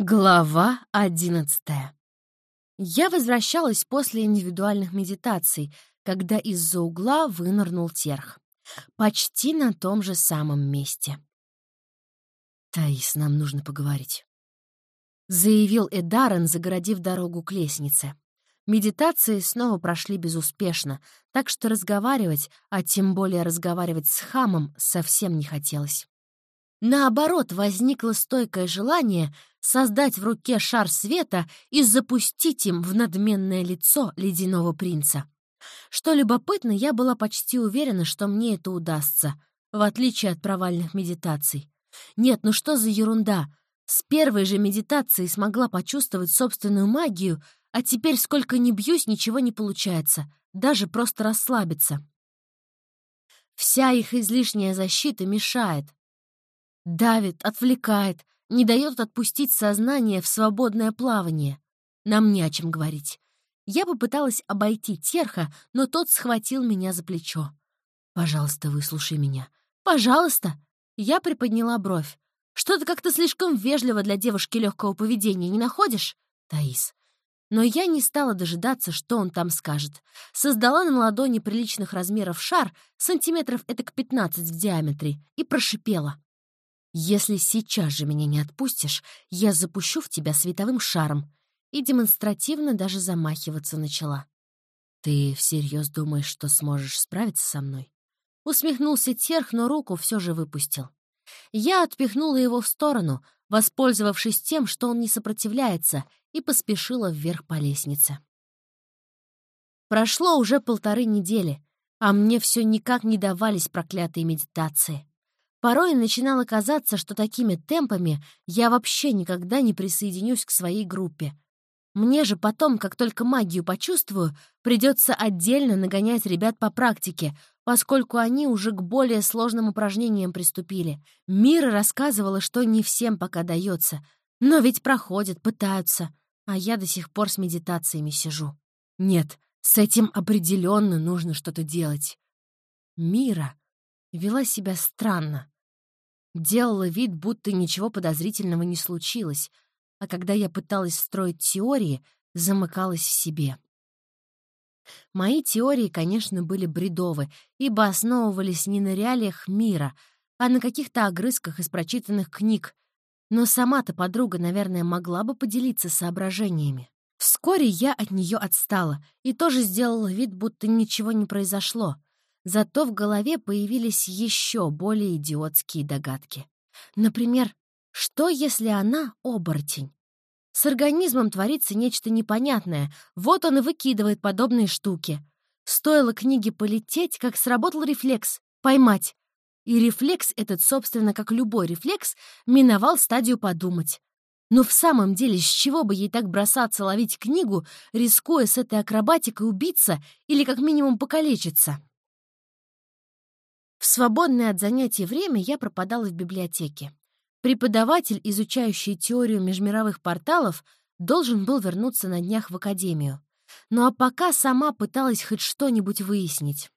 Глава одиннадцатая. Я возвращалась после индивидуальных медитаций, когда из-за угла вынырнул терх. Почти на том же самом месте. «Таис, нам нужно поговорить», — заявил Эдарен, загородив дорогу к лестнице. Медитации снова прошли безуспешно, так что разговаривать, а тем более разговаривать с хамом, совсем не хотелось. Наоборот, возникло стойкое желание создать в руке шар света и запустить им в надменное лицо ледяного принца. Что любопытно, я была почти уверена, что мне это удастся, в отличие от провальных медитаций. Нет, ну что за ерунда? С первой же медитации смогла почувствовать собственную магию, а теперь сколько ни бьюсь, ничего не получается, даже просто расслабиться. Вся их излишняя защита мешает, Давит, отвлекает, не дает отпустить сознание в свободное плавание. Нам не о чем говорить. Я попыталась обойти Терха, но тот схватил меня за плечо. «Пожалуйста, выслушай меня. Пожалуйста!» Я приподняла бровь. «Что-то как-то слишком вежливо для девушки легкого поведения, не находишь?» «Таис». Но я не стала дожидаться, что он там скажет. Создала на ладони приличных размеров шар, сантиметров этак 15 в диаметре, и прошипела. «Если сейчас же меня не отпустишь, я запущу в тебя световым шаром». И демонстративно даже замахиваться начала. «Ты всерьез думаешь, что сможешь справиться со мной?» Усмехнулся Терх, но руку все же выпустил. Я отпихнула его в сторону, воспользовавшись тем, что он не сопротивляется, и поспешила вверх по лестнице. Прошло уже полторы недели, а мне все никак не давались проклятые медитации. Порой начинало казаться, что такими темпами я вообще никогда не присоединюсь к своей группе. Мне же потом, как только магию почувствую, придется отдельно нагонять ребят по практике, поскольку они уже к более сложным упражнениям приступили. Мира рассказывала, что не всем пока дается, но ведь проходят, пытаются, а я до сих пор с медитациями сижу. Нет, с этим определенно нужно что-то делать. Мира вела себя странно. Делала вид, будто ничего подозрительного не случилось, а когда я пыталась строить теории, замыкалась в себе. Мои теории, конечно, были бредовы, ибо основывались не на реалиях мира, а на каких-то огрызках из прочитанных книг, но сама-то подруга, наверное, могла бы поделиться соображениями. Вскоре я от нее отстала и тоже сделала вид, будто ничего не произошло — Зато в голове появились еще более идиотские догадки. Например, что если она оборотень? С организмом творится нечто непонятное, вот он и выкидывает подобные штуки. Стоило книге полететь, как сработал рефлекс — поймать. И рефлекс этот, собственно, как любой рефлекс, миновал стадию подумать. Но в самом деле, с чего бы ей так бросаться ловить книгу, рискуя с этой акробатикой убиться или как минимум покалечиться? В свободное от занятий время я пропадала в библиотеке. Преподаватель, изучающий теорию межмировых порталов, должен был вернуться на днях в академию. Ну а пока сама пыталась хоть что-нибудь выяснить.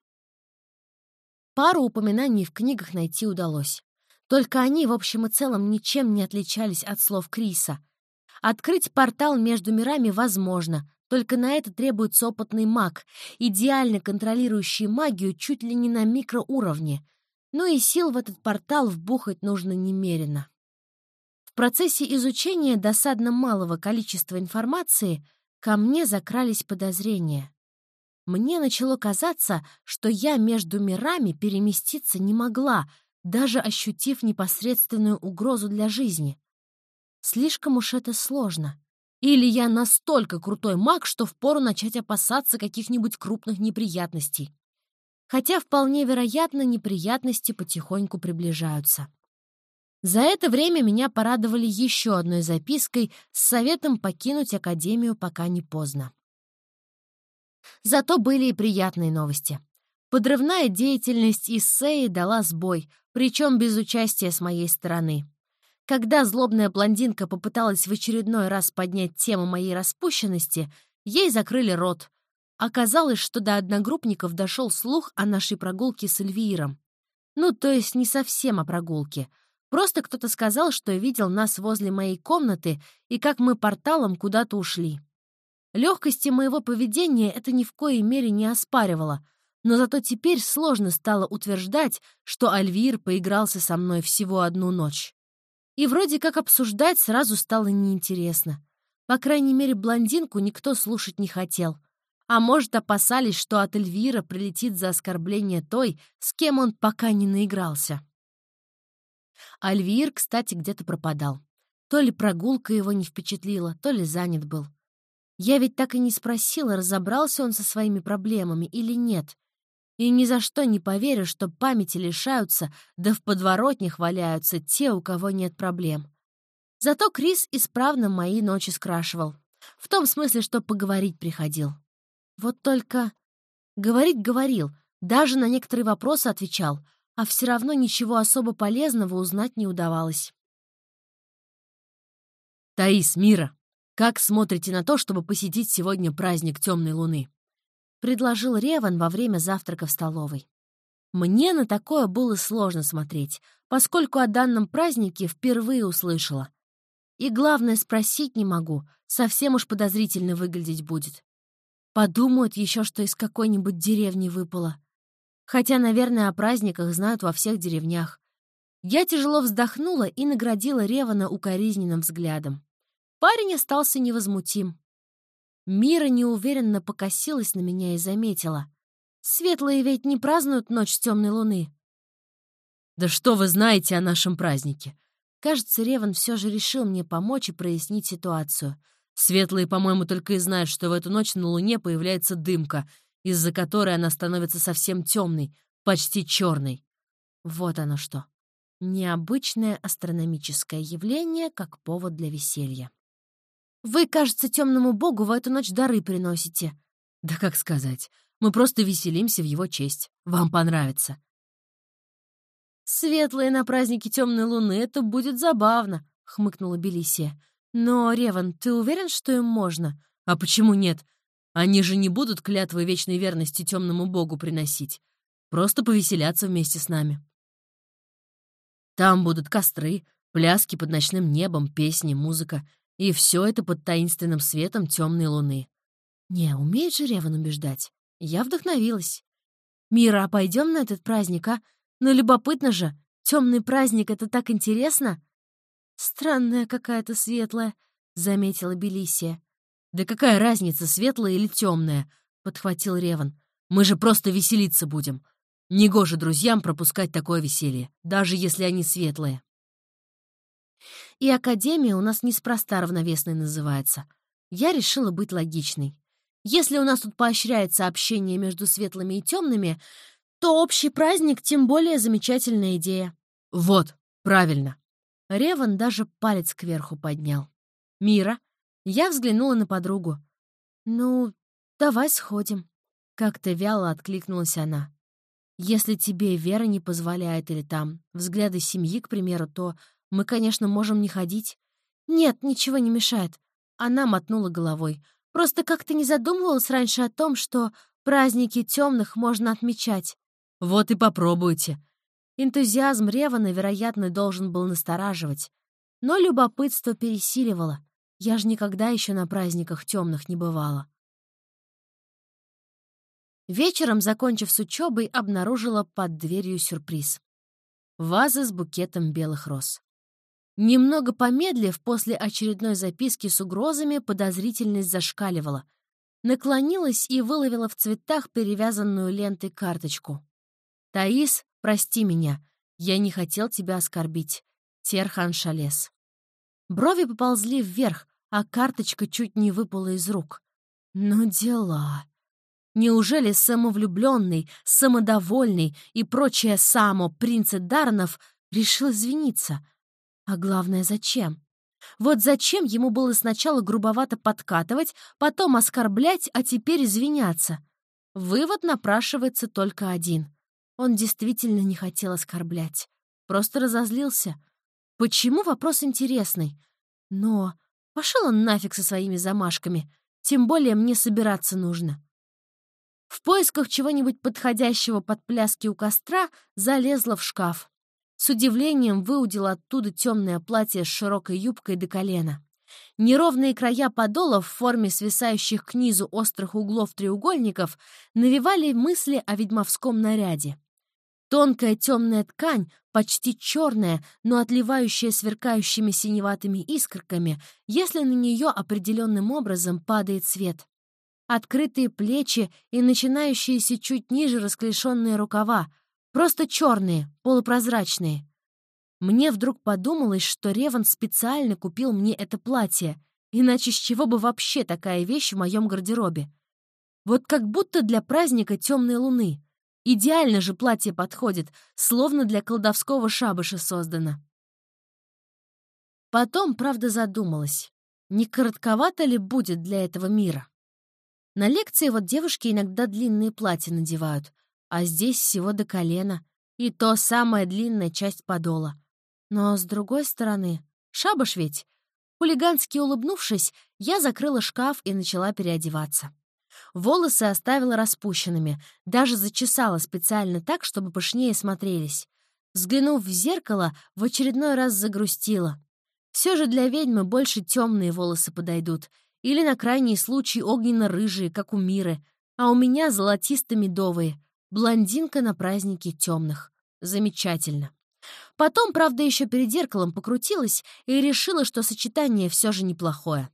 Пару упоминаний в книгах найти удалось. Только они, в общем и целом, ничем не отличались от слов Криса. Открыть портал между мирами возможно, только на это требуется опытный маг, идеально контролирующий магию чуть ли не на микроуровне. Ну и сил в этот портал вбухать нужно немерено. В процессе изучения досадно малого количества информации ко мне закрались подозрения. Мне начало казаться, что я между мирами переместиться не могла, даже ощутив непосредственную угрозу для жизни. Слишком уж это сложно. Или я настолько крутой маг, что впору начать опасаться каких-нибудь крупных неприятностей. Хотя вполне вероятно, неприятности потихоньку приближаются. За это время меня порадовали еще одной запиской с советом покинуть Академию, пока не поздно. Зато были и приятные новости. Подрывная деятельность Иссеи дала сбой, причем без участия с моей стороны. Когда злобная блондинка попыталась в очередной раз поднять тему моей распущенности, ей закрыли рот. Оказалось, что до одногруппников дошел слух о нашей прогулке с Эльвиром. Ну, то есть не совсем о прогулке. Просто кто-то сказал, что видел нас возле моей комнаты и как мы порталом куда-то ушли. Легкости моего поведения это ни в коей мере не оспаривало, но зато теперь сложно стало утверждать, что Альвир поигрался со мной всего одну ночь. И вроде как обсуждать сразу стало неинтересно. По крайней мере, блондинку никто слушать не хотел. А может, опасались, что от Эльвира прилетит за оскорбление той, с кем он пока не наигрался. Альвир, кстати, где-то пропадал. То ли прогулка его не впечатлила, то ли занят был. Я ведь так и не спросила, разобрался он со своими проблемами или нет. И ни за что не поверю, что памяти лишаются, да в подворотнях валяются те, у кого нет проблем. Зато Крис исправно мои ночи скрашивал. В том смысле, что поговорить приходил. Вот только... Говорить говорил, даже на некоторые вопросы отвечал, а все равно ничего особо полезного узнать не удавалось. «Таис, Мира, как смотрите на то, чтобы посетить сегодня праздник Темной Луны?» — предложил Реван во время завтрака в столовой. Мне на такое было сложно смотреть, поскольку о данном празднике впервые услышала. И главное, спросить не могу, совсем уж подозрительно выглядеть будет. Подумают еще, что из какой-нибудь деревни выпало. Хотя, наверное, о праздниках знают во всех деревнях. Я тяжело вздохнула и наградила Ревана укоризненным взглядом. Парень остался невозмутим. Мира неуверенно покосилась на меня и заметила. «Светлые ведь не празднуют ночь темной луны». «Да что вы знаете о нашем празднике?» Кажется, Реван все же решил мне помочь и прояснить ситуацию. Светлые, по-моему, только и знают, что в эту ночь на Луне появляется дымка, из-за которой она становится совсем темной, почти черной. Вот оно что. Необычное астрономическое явление как повод для веселья. Вы, кажется, темному богу в эту ночь дары приносите. Да как сказать, мы просто веселимся в его честь. Вам понравится. Светлые на празднике темной луны — это будет забавно, — хмыкнула Белисия. Но, Реван, ты уверен, что им можно? А почему нет? Они же не будут клятвы вечной верности темному богу приносить. Просто повеселятся вместе с нами. Там будут костры, пляски под ночным небом, песни, музыка. И все это под таинственным светом темной луны. Не, умеет же Реван убеждать. Я вдохновилась. Мира, а пойдем на этот праздник, а? Ну, любопытно же. Темный праздник — это так интересно. Странная какая-то светлая, — заметила Белисия. «Да какая разница, светлая или темная?» — подхватил Реван. «Мы же просто веселиться будем. Негоже друзьям пропускать такое веселье, даже если они светлые». И Академия у нас неспроста равновесной называется. Я решила быть логичной. Если у нас тут поощряется общение между светлыми и темными, то общий праздник тем более замечательная идея. Вот, правильно. Реван даже палец кверху поднял. Мира, я взглянула на подругу. «Ну, давай сходим». Как-то вяло откликнулась она. «Если тебе вера не позволяет или там взгляды семьи, к примеру, то мы, конечно, можем не ходить». «Нет, ничего не мешает». Она мотнула головой. «Просто как-то не задумывалась раньше о том, что праздники темных можно отмечать». «Вот и попробуйте». Энтузиазм Ревана, вероятно, должен был настораживать. Но любопытство пересиливало. Я же никогда еще на праздниках темных не бывала. Вечером, закончив с учебой, обнаружила под дверью сюрприз. Ваза с букетом белых роз. Немного помедлив, после очередной записки с угрозами, подозрительность зашкаливала. Наклонилась и выловила в цветах перевязанную лентой карточку. «Таис, прости меня. Я не хотел тебя оскорбить. Терхан Шалес». Брови поползли вверх, а карточка чуть не выпала из рук. Ну дела. Неужели самовлюбленный, самодовольный и прочее само принц Дарнов решил извиниться? А главное, зачем? Вот зачем ему было сначала грубовато подкатывать, потом оскорблять, а теперь извиняться? Вывод напрашивается только один. Он действительно не хотел оскорблять. Просто разозлился. Почему вопрос интересный? Но Пошел он нафиг со своими замашками, тем более мне собираться нужно. В поисках чего-нибудь подходящего под пляски у костра залезла в шкаф. С удивлением выудила оттуда темное платье с широкой юбкой до колена. Неровные края подола в форме свисающих к низу острых углов треугольников навевали мысли о ведьмовском наряде. Тонкая темная ткань, почти черная, но отливающая сверкающими синеватыми искорками, если на нее определенным образом падает свет. Открытые плечи и начинающиеся чуть ниже расклешенные рукава, просто черные, полупрозрачные. Мне вдруг подумалось, что Реван специально купил мне это платье, иначе с чего бы вообще такая вещь в моем гардеробе? Вот как будто для праздника темной луны. Идеально же платье подходит, словно для колдовского шабаша создано. Потом, правда, задумалась, не коротковато ли будет для этого мира? На лекции вот девушки иногда длинные платья надевают, а здесь всего до колена, и то самая длинная часть подола. Но, с другой стороны, шабаш ведь. Хулигански улыбнувшись, я закрыла шкаф и начала переодеваться. Волосы оставила распущенными, даже зачесала специально так, чтобы пышнее смотрелись. Взглянув в зеркало, в очередной раз загрустила. Все же для ведьмы больше темные волосы подойдут, или на крайний случай огненно-рыжие, как у Миры, а у меня золотисто-медовые, блондинка на празднике темных. Замечательно. Потом, правда, еще перед зеркалом покрутилась и решила, что сочетание все же неплохое.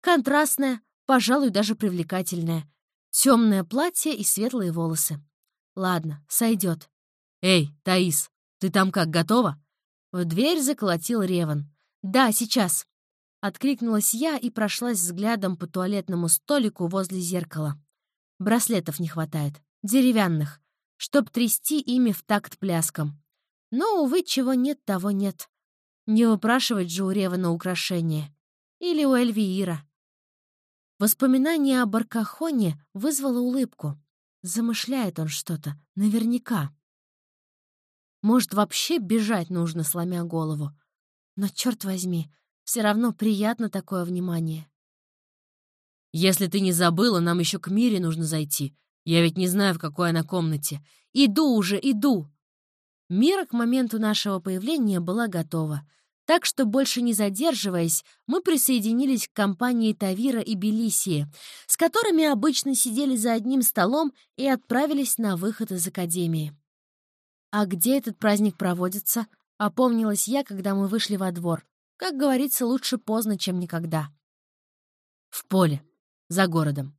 Контрастное, пожалуй, даже привлекательное. Темное платье и светлые волосы. Ладно, сойдет. «Эй, Таис, ты там как, готова?» В дверь заколотил Реван. «Да, сейчас». Откликнулась я и прошлась взглядом по туалетному столику возле зеркала. Браслетов не хватает. Деревянных. Чтоб трясти ими в такт пляском. Но, увы, чего нет, того нет. Не упрашивать же у Ревана украшения. Или у Эльвиира. Воспоминание о Баркахоне вызвало улыбку. Замышляет он что-то, наверняка. Может, вообще бежать нужно, сломя голову. Но, черт возьми, все равно приятно такое внимание. «Если ты не забыла, нам еще к Мире нужно зайти. Я ведь не знаю, в какой она комнате. Иду уже, иду!» Мира к моменту нашего появления была готова, так что, больше не задерживаясь, мы присоединились к компании Тавира и Белисии, с которыми обычно сидели за одним столом и отправились на выход из академии. «А где этот праздник проводится?» — опомнилась я, когда мы вышли во двор. Как говорится, лучше поздно, чем никогда. «В поле, за городом».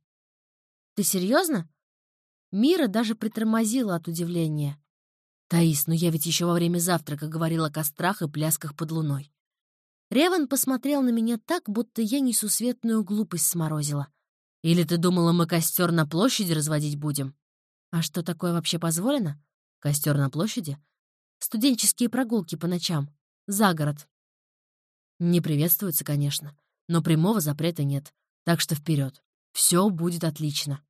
«Ты серьезно?» Мира даже притормозила от удивления. «Таис, ну я ведь еще во время завтрака говорила о кострах и плясках под луной». Реван посмотрел на меня так, будто я несусветную глупость сморозила. «Или ты думала, мы костер на площади разводить будем?» «А что такое вообще позволено?» «Костер на площади?» «Студенческие прогулки по ночам. За город». «Не приветствуется, конечно, но прямого запрета нет, так что вперед. Все будет отлично».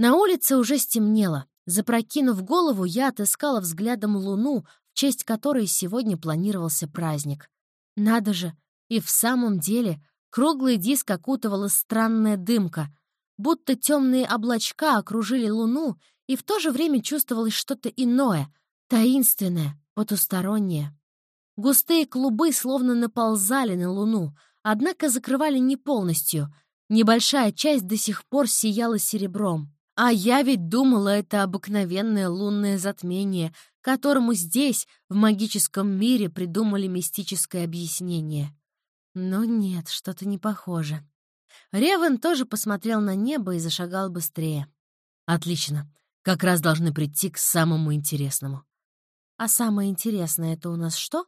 На улице уже стемнело. Запрокинув голову, я отыскала взглядом луну, в честь которой сегодня планировался праздник. Надо же, и в самом деле круглый диск окутывала странная дымка, будто темные облачка окружили луну, и в то же время чувствовалось что-то иное, таинственное, потустороннее. Густые клубы словно наползали на луну, однако закрывали не полностью. Небольшая часть до сих пор сияла серебром. А я ведь думала, это обыкновенное лунное затмение, которому здесь, в магическом мире, придумали мистическое объяснение. Но нет, что-то не похоже. Ревен тоже посмотрел на небо и зашагал быстрее. «Отлично. Как раз должны прийти к самому интересному». «А самое интересное — это у нас что?»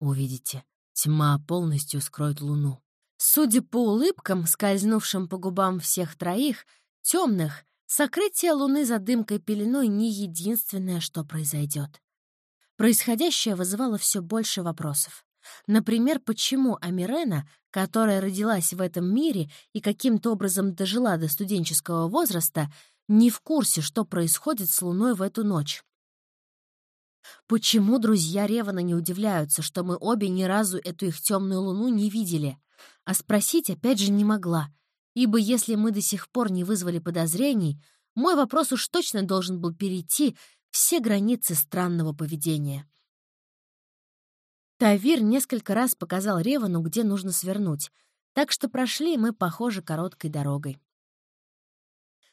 «Увидите. Тьма полностью скроет луну». Судя по улыбкам, скользнувшим по губам всех троих, темных, Сокрытие Луны за дымкой пеленой не единственное, что произойдет. Происходящее вызывало все больше вопросов. Например, почему Амирена, которая родилась в этом мире и каким-то образом дожила до студенческого возраста, не в курсе, что происходит с Луной в эту ночь? Почему друзья Ревана не удивляются, что мы обе ни разу эту их темную Луну не видели? А спросить опять же не могла — ибо если мы до сих пор не вызвали подозрений, мой вопрос уж точно должен был перейти все границы странного поведения. Тавир несколько раз показал Ревану, где нужно свернуть, так что прошли мы, похоже, короткой дорогой.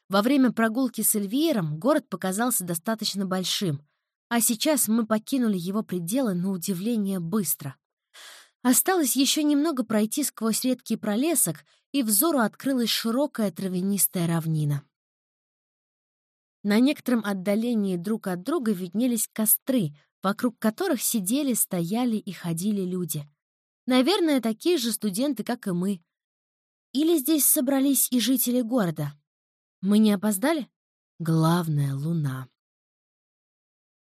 Во время прогулки с Эльвиером город показался достаточно большим, а сейчас мы покинули его пределы на удивление быстро. Осталось еще немного пройти сквозь редкий пролесок, и взору открылась широкая травянистая равнина. На некотором отдалении друг от друга виднелись костры, вокруг которых сидели, стояли и ходили люди. Наверное, такие же студенты, как и мы. Или здесь собрались и жители города. Мы не опоздали? Главная — луна.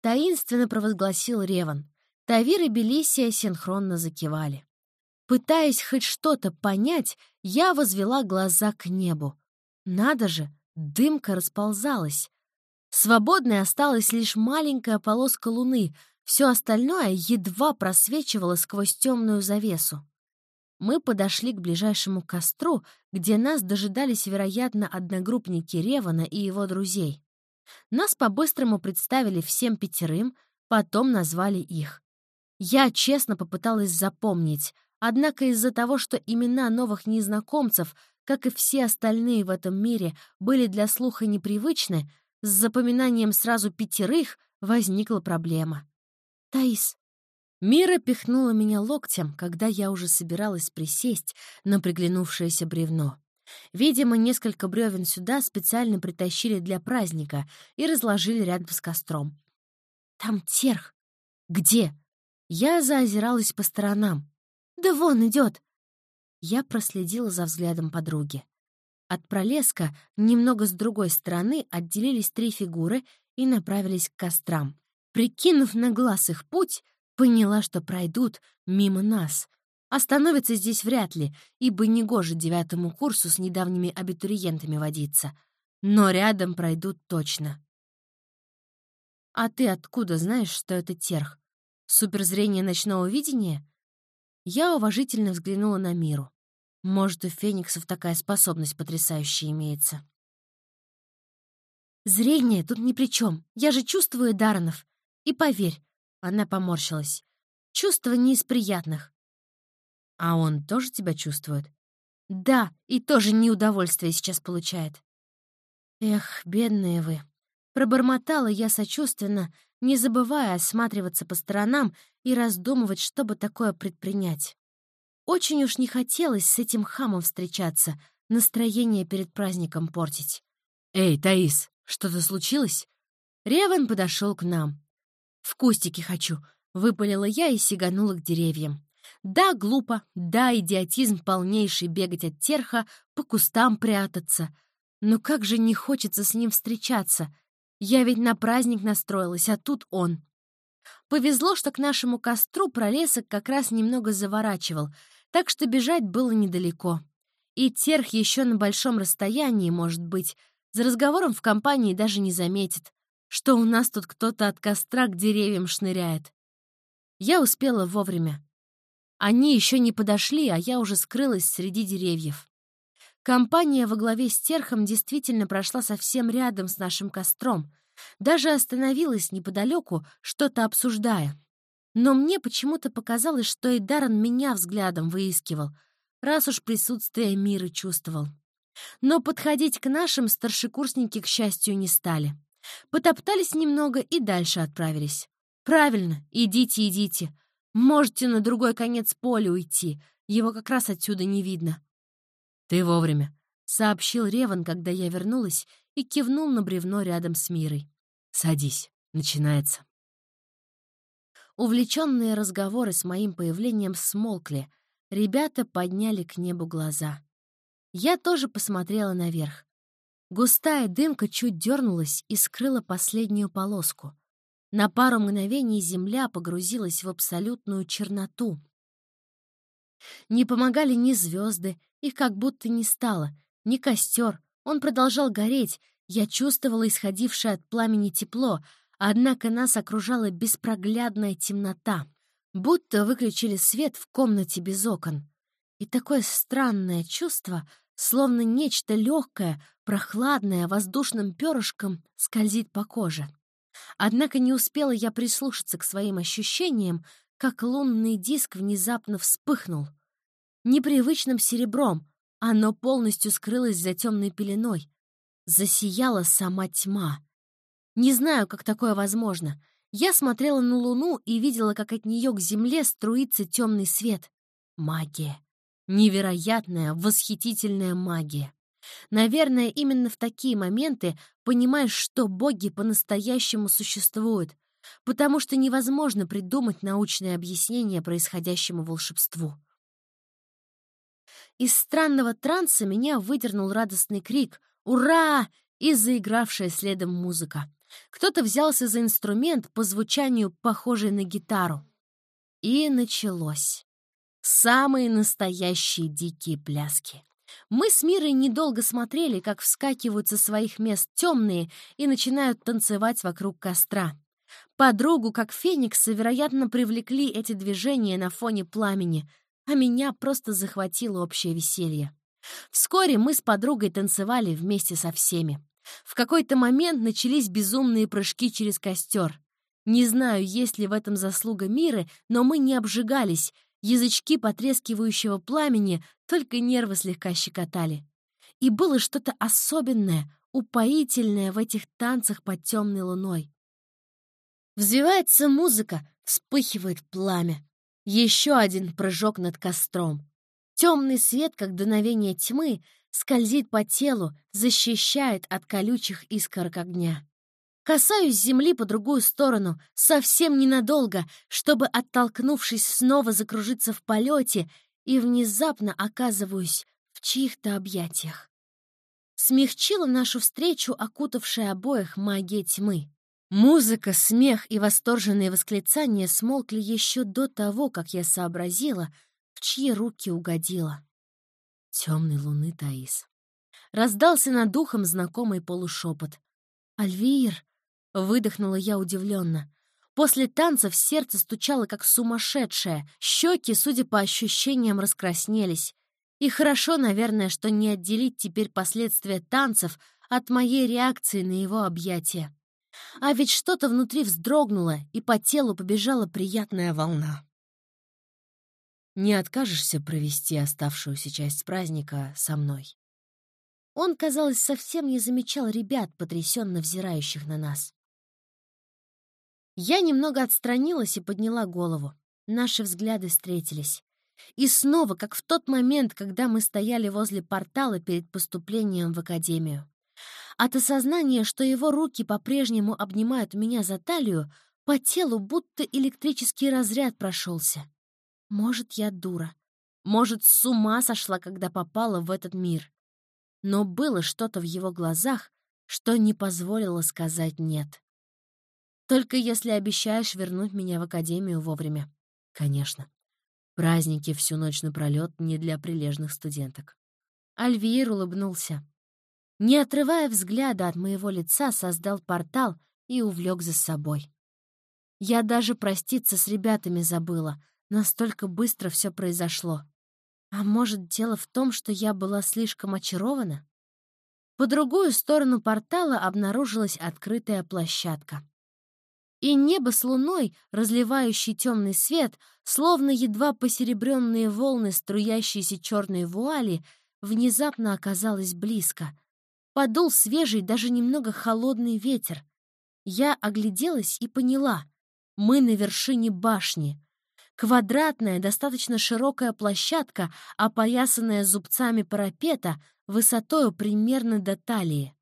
Таинственно провозгласил Реван. Тавир и Белисия синхронно закивали. Пытаясь хоть что-то понять, я возвела глаза к небу. Надо же, дымка расползалась. Свободной осталась лишь маленькая полоска луны, все остальное едва просвечивало сквозь темную завесу. Мы подошли к ближайшему костру, где нас дожидались, вероятно, одногруппники Ревана и его друзей. Нас по-быстрому представили всем пятерым, потом назвали их. Я честно попыталась запомнить, однако из-за того, что имена новых незнакомцев, как и все остальные в этом мире, были для слуха непривычны, с запоминанием сразу пятерых возникла проблема. «Таис». Мира пихнула меня локтем, когда я уже собиралась присесть на приглянувшееся бревно. Видимо, несколько бревен сюда специально притащили для праздника и разложили рядом с костром. «Там терх». «Где?» Я заозиралась по сторонам. «Да вон идет!» Я проследила за взглядом подруги. От пролеска немного с другой стороны отделились три фигуры и направились к кострам. Прикинув на глаз их путь, поняла, что пройдут мимо нас. Остановятся здесь вряд ли, ибо негоже девятому курсу с недавними абитуриентами водиться. Но рядом пройдут точно. «А ты откуда знаешь, что это терх? Суперзрение ночного видения?» Я уважительно взглянула на Миру. Может, у фениксов такая способность потрясающая имеется. Зрение тут ни при чем. Я же чувствую Даранов. И поверь, она поморщилась. Чувство не из приятных. А он тоже тебя чувствует? Да, и тоже неудовольствие сейчас получает. Эх, бедные вы. Пробормотала я сочувственно, не забывая осматриваться по сторонам и раздумывать, чтобы такое предпринять. Очень уж не хотелось с этим хамом встречаться, настроение перед праздником портить. «Эй, Таис, что-то случилось?» Реван подошел к нам. «В кустике хочу», — выпалила я и сиганула к деревьям. Да, глупо, да, идиотизм полнейший бегать от терха, по кустам прятаться. Но как же не хочется с ним встречаться. Я ведь на праздник настроилась, а тут он. Повезло, что к нашему костру пролесок как раз немного заворачивал — так что бежать было недалеко. И терх еще на большом расстоянии, может быть, за разговором в компании даже не заметит, что у нас тут кто-то от костра к деревьям шныряет. Я успела вовремя. Они еще не подошли, а я уже скрылась среди деревьев. Компания во главе с терхом действительно прошла совсем рядом с нашим костром, даже остановилась неподалеку, что-то обсуждая. Но мне почему-то показалось, что и Даррен меня взглядом выискивал, раз уж присутствие мира чувствовал. Но подходить к нашим старшекурсники, к счастью, не стали. Потоптались немного и дальше отправились. «Правильно, идите, идите. Можете на другой конец поля уйти, его как раз отсюда не видно». «Ты вовремя», — сообщил Реван, когда я вернулась, и кивнул на бревно рядом с Мирой. «Садись, начинается». Увлеченные разговоры с моим появлением смолкли. Ребята подняли к небу глаза. Я тоже посмотрела наверх. Густая дымка чуть дернулась и скрыла последнюю полоску. На пару мгновений земля погрузилась в абсолютную черноту. Не помогали ни звезды, их как будто не стало, ни костер. Он продолжал гореть, я чувствовала исходившее от пламени тепло, Однако нас окружала беспроглядная темнота, будто выключили свет в комнате без окон. И такое странное чувство, словно нечто легкое, прохладное, воздушным перышком скользит по коже. Однако не успела я прислушаться к своим ощущениям, как лунный диск внезапно вспыхнул. Непривычным серебром оно полностью скрылось за темной пеленой. Засияла сама тьма. Не знаю, как такое возможно. Я смотрела на луну и видела, как от нее к земле струится темный свет. Магия. Невероятная, восхитительная магия. Наверное, именно в такие моменты понимаешь, что боги по-настоящему существуют, потому что невозможно придумать научное объяснение происходящему волшебству. Из странного транса меня выдернул радостный крик «Ура!» и заигравшая следом музыка. Кто-то взялся за инструмент по звучанию, похожий на гитару. И началось. Самые настоящие дикие пляски. Мы с Мирой недолго смотрели, как вскакивают со своих мест темные и начинают танцевать вокруг костра. Подругу, как Феникса, вероятно, привлекли эти движения на фоне пламени, а меня просто захватило общее веселье. Вскоре мы с подругой танцевали вместе со всеми. В какой-то момент начались безумные прыжки через костер. Не знаю, есть ли в этом заслуга Миры, но мы не обжигались, язычки потрескивающего пламени только нервы слегка щекотали. И было что-то особенное, упоительное в этих танцах под темной луной. Взвивается музыка, вспыхивает пламя. Еще один прыжок над костром. Темный свет, как дуновение тьмы, скользит по телу, защищает от колючих искорок огня. Касаюсь земли по другую сторону, совсем ненадолго, чтобы, оттолкнувшись, снова закружиться в полете, и внезапно оказываюсь в чьих-то объятиях. Смягчила нашу встречу, окутавшая обоих магия тьмы. Музыка, смех и восторженные восклицания смолкли еще до того, как я сообразила, в чьи руки угодила. Темной луны Таис. Раздался над духом знакомый полушепот. «Альвир!» — выдохнула я удивленно. После танцев сердце стучало как сумасшедшее, щеки, судя по ощущениям, раскраснелись. И хорошо, наверное, что не отделить теперь последствия танцев от моей реакции на его объятия. А ведь что-то внутри вздрогнуло, и по телу побежала приятная волна. «Не откажешься провести оставшуюся часть праздника со мной?» Он, казалось, совсем не замечал ребят, потрясенно взирающих на нас. Я немного отстранилась и подняла голову. Наши взгляды встретились. И снова, как в тот момент, когда мы стояли возле портала перед поступлением в академию. От осознания, что его руки по-прежнему обнимают меня за талию, по телу будто электрический разряд прошелся. Может, я дура. Может, с ума сошла, когда попала в этот мир. Но было что-то в его глазах, что не позволило сказать «нет». Только если обещаешь вернуть меня в академию вовремя. Конечно. Праздники всю ночь напролёт не для прилежных студенток. Альвир улыбнулся. Не отрывая взгляда от моего лица, создал портал и увлек за собой. Я даже проститься с ребятами забыла, настолько быстро все произошло. А может, дело в том, что я была слишком очарована? По другую сторону портала обнаружилась открытая площадка. И небо с луной, разливающий темный свет, словно едва посеребренные волны струящиеся черной вуали, внезапно оказалось близко — Подул свежий, даже немного холодный ветер. Я огляделась и поняла. Мы на вершине башни. Квадратная, достаточно широкая площадка, опоясанная зубцами парапета, высотою примерно до талии.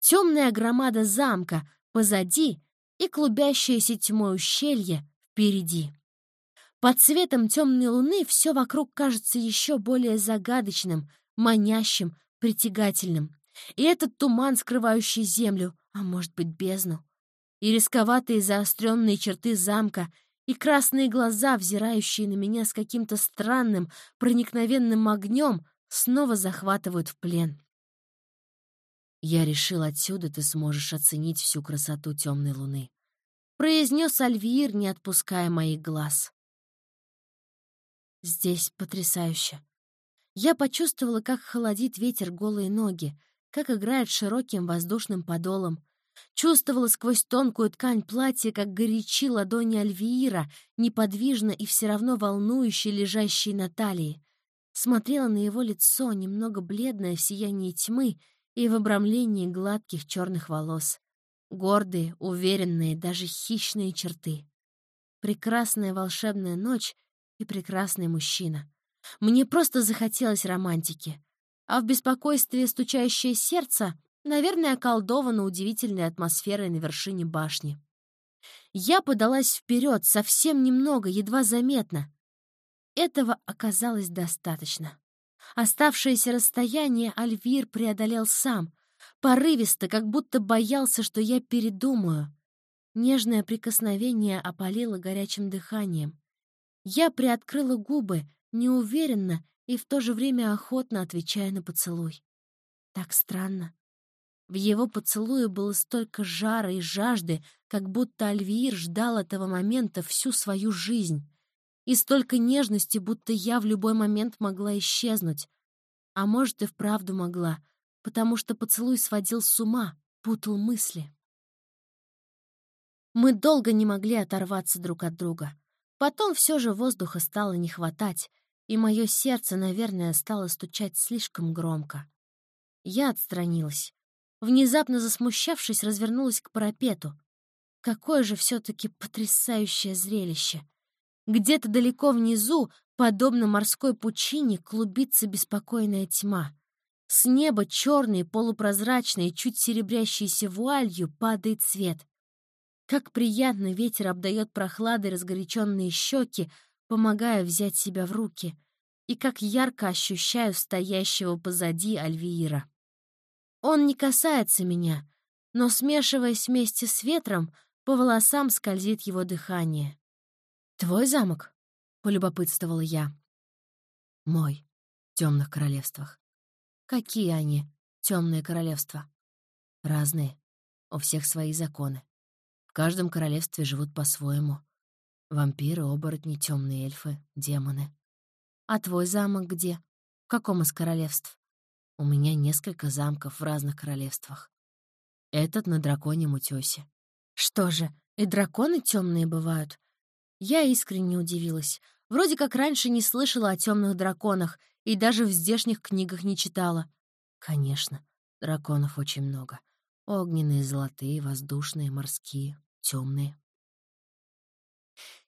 Темная громада замка позади и клубящееся тьмой ущелье впереди. Под цветом темной луны все вокруг кажется еще более загадочным, манящим, притягательным. И этот туман, скрывающий землю, а может быть, бездну. И рисковатые заостренные черты замка, и красные глаза, взирающие на меня с каким-то странным, проникновенным огнем, снова захватывают в плен. «Я решил, отсюда ты сможешь оценить всю красоту темной луны», — произнес Альвир, не отпуская моих глаз. «Здесь потрясающе», я почувствовала, как холодит ветер голые ноги, как играет широким воздушным подолом, Чувствовала сквозь тонкую ткань платья, как горячи ладони Альвиира, неподвижно и все равно волнующе лежащие на талии. Смотрела на его лицо, немного бледное в сиянии тьмы и в обрамлении гладких черных волос. Гордые, уверенные, даже хищные черты. Прекрасная волшебная ночь и прекрасный мужчина. Мне просто захотелось романтики. А в беспокойстве стучащее сердце Наверное, околдована удивительной атмосферой на вершине башни. Я подалась вперед совсем немного, едва заметно. Этого оказалось достаточно. Оставшееся расстояние Альвир преодолел сам, порывисто, как будто боялся, что я передумаю. Нежное прикосновение опалило горячим дыханием. Я приоткрыла губы, неуверенно и в то же время охотно отвечая на поцелуй. Так странно. В его поцелуе было столько жара и жажды, как будто Альвир ждал этого момента всю свою жизнь. И столько нежности, будто я в любой момент могла исчезнуть. А может, и вправду могла, потому что поцелуй сводил с ума, путал мысли. Мы долго не могли оторваться друг от друга. Потом все же воздуха стало не хватать, и мое сердце, наверное, стало стучать слишком громко. Я отстранилась. Внезапно засмущавшись, развернулась к парапету. Какое же все-таки потрясающее зрелище! Где-то далеко внизу, подобно морской пучине, клубится беспокойная тьма. С неба черный, полупрозрачный, чуть серебрящийся вуалью падает свет. Как приятно ветер обдает прохладой разгоряченные щеки, помогая взять себя в руки. И как ярко ощущаю стоящего позади Альвиира. Он не касается меня, но, смешиваясь вместе с ветром, по волосам скользит его дыхание. «Твой замок?» — полюбопытствовала я. «Мой, в темных королевствах». «Какие они, темные королевства?» «Разные. У всех свои законы. В каждом королевстве живут по-своему. Вампиры, оборотни, темные эльфы, демоны. А твой замок где? В каком из королевств?» У меня несколько замков в разных королевствах. Этот на драконьем утёсе. Что же, и драконы темные бывают? Я искренне удивилась. Вроде как раньше не слышала о темных драконах и даже в здешних книгах не читала. Конечно, драконов очень много. Огненные, золотые, воздушные, морские, темные.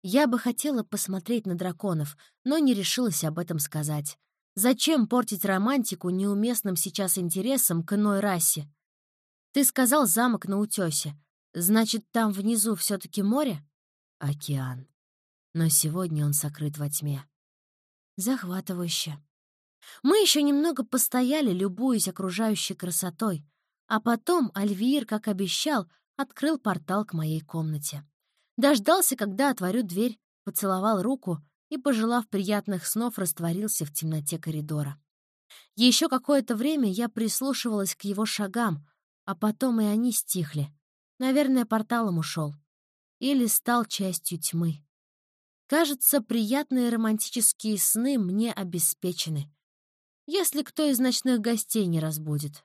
Я бы хотела посмотреть на драконов, но не решилась об этом сказать. Зачем портить романтику неуместным сейчас интересом к иной расе? Ты сказал замок на утёсе. Значит, там внизу все таки море? Океан. Но сегодня он сокрыт во тьме. Захватывающе. Мы еще немного постояли, любуясь окружающей красотой, а потом Альвир, как обещал, открыл портал к моей комнате. Дождался, когда отворю дверь, поцеловал руку и, пожелав приятных снов, растворился в темноте коридора. Еще какое-то время я прислушивалась к его шагам, а потом и они стихли. Наверное, порталом ушел. Или стал частью тьмы. Кажется, приятные романтические сны мне обеспечены. Если кто из ночных гостей не разбудит.